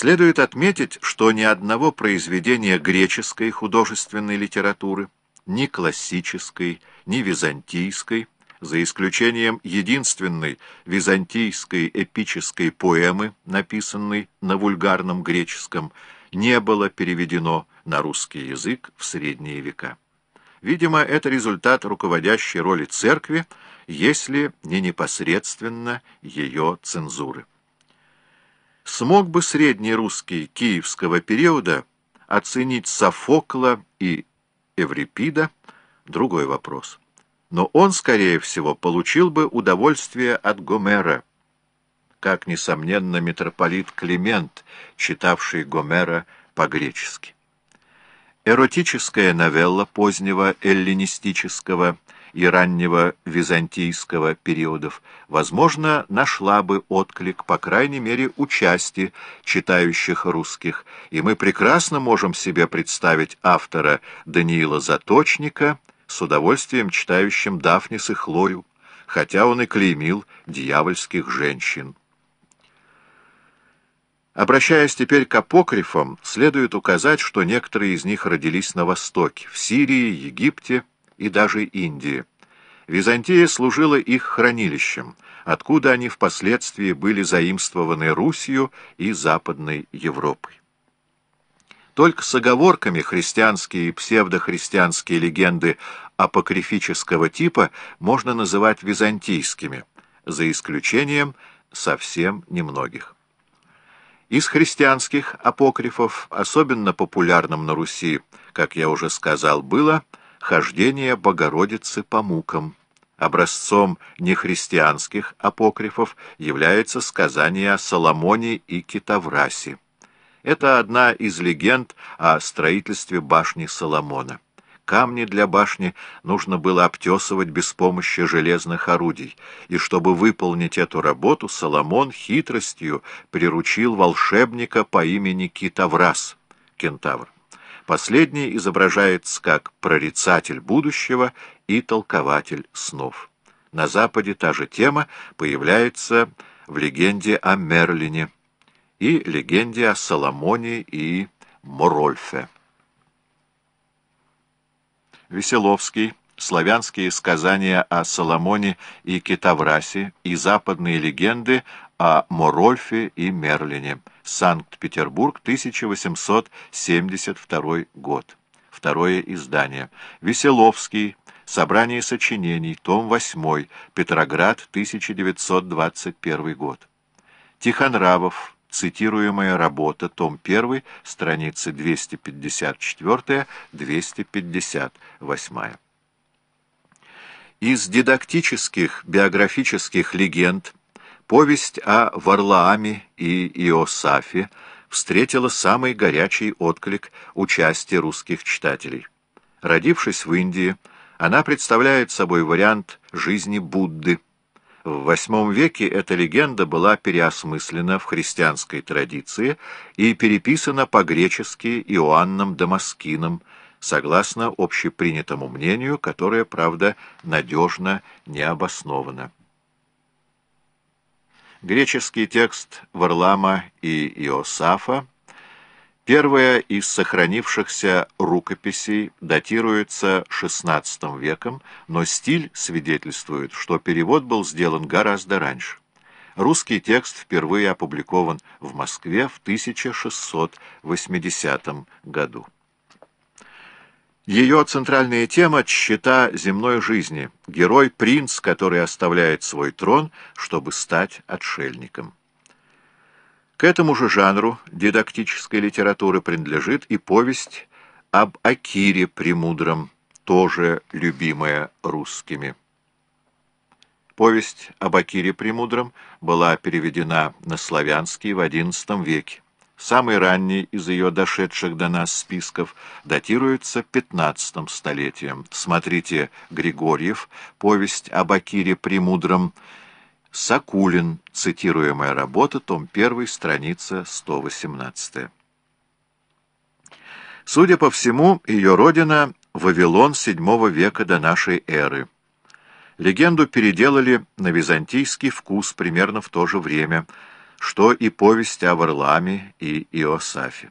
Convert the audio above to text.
Следует отметить, что ни одного произведения греческой художественной литературы, ни классической, ни византийской, за исключением единственной византийской эпической поэмы, написанной на вульгарном греческом, не было переведено на русский язык в средние века. Видимо, это результат руководящей роли церкви, если не непосредственно ее цензуры. Смог бы средний русский киевского периода оценить Софокла и Эврипида – другой вопрос. Но он, скорее всего, получил бы удовольствие от Гомера, как, несомненно, митрополит Климент, читавший Гомера по-гречески. Эротическая новелла позднего эллинистического и раннего византийского периодов, возможно, нашла бы отклик, по крайней мере, у читающих русских, и мы прекрасно можем себе представить автора Даниила Заточника с удовольствием читающим Дафнис и Хлою, хотя он и клеймил дьявольских женщин. Обращаясь теперь к апокрифам, следует указать, что некоторые из них родились на Востоке, в Сирии, Египте и даже Индии. Византия служила их хранилищем, откуда они впоследствии были заимствованы Русью и Западной Европой. Только с оговорками христианские и псевдохристианские легенды апокрифического типа можно называть византийскими, за исключением совсем немногих. Из христианских апокрифов особенно популярным на Руси, как я уже сказал, было хождение Богородицы по мукам. Образцом нехристианских апокрифов является сказание о Соломоне и Китаврасе. Это одна из легенд о строительстве башни Соломона. Камни для башни нужно было обтесывать без помощи железных орудий, и чтобы выполнить эту работу, Соломон хитростью приручил волшебника по имени Китаврас, кентавр. Последний изображается как прорицатель будущего и толкователь снов. На Западе та же тема появляется в легенде о Мерлине и легенде о Соломоне и Морольфе. Веселовский, славянские сказания о Соломоне и Китаврасе и западные легенды о Морольфе и Мерлине. Санкт-Петербург, 1872 год. Второе издание. Веселовский. Собрание сочинений. Том 8. Петроград, 1921 год. Тихонравов. Цитируемая работа, том 1, страницы 254-258. Из дидактических биографических легенд повесть о Варлааме и Иосафе встретила самый горячий отклик участия русских читателей. Родившись в Индии, она представляет собой вариант жизни Будды – в VIII веке эта легенда была переосмыслена в христианской традиции и переписана по-гречески Иоанном Дамаскином, согласно общепринятому мнению, которое, правда, надежно не обосновано. Греческий текст Варлама и Иосафа Первая из сохранившихся рукописей датируется XVI веком, но стиль свидетельствует, что перевод был сделан гораздо раньше. Русский текст впервые опубликован в Москве в 1680 году. Ее центральная тема – тщета земной жизни, герой-принц, который оставляет свой трон, чтобы стать отшельником. К этому же жанру дидактической литературы принадлежит и повесть об Акире Премудром, тоже любимая русскими. Повесть об Акире Премудром была переведена на славянский в XI веке. Самый ранний из ее дошедших до нас списков датируется XV столетием. Смотрите Григорьев, повесть об Акире Премудром, Сакулин, цитируемая работа, том 1, страница 118. Судя по всему, ее родина — Вавилон VII века до нашей эры. Легенду переделали на византийский вкус примерно в то же время, что и повесть о Варламе и Иосафе.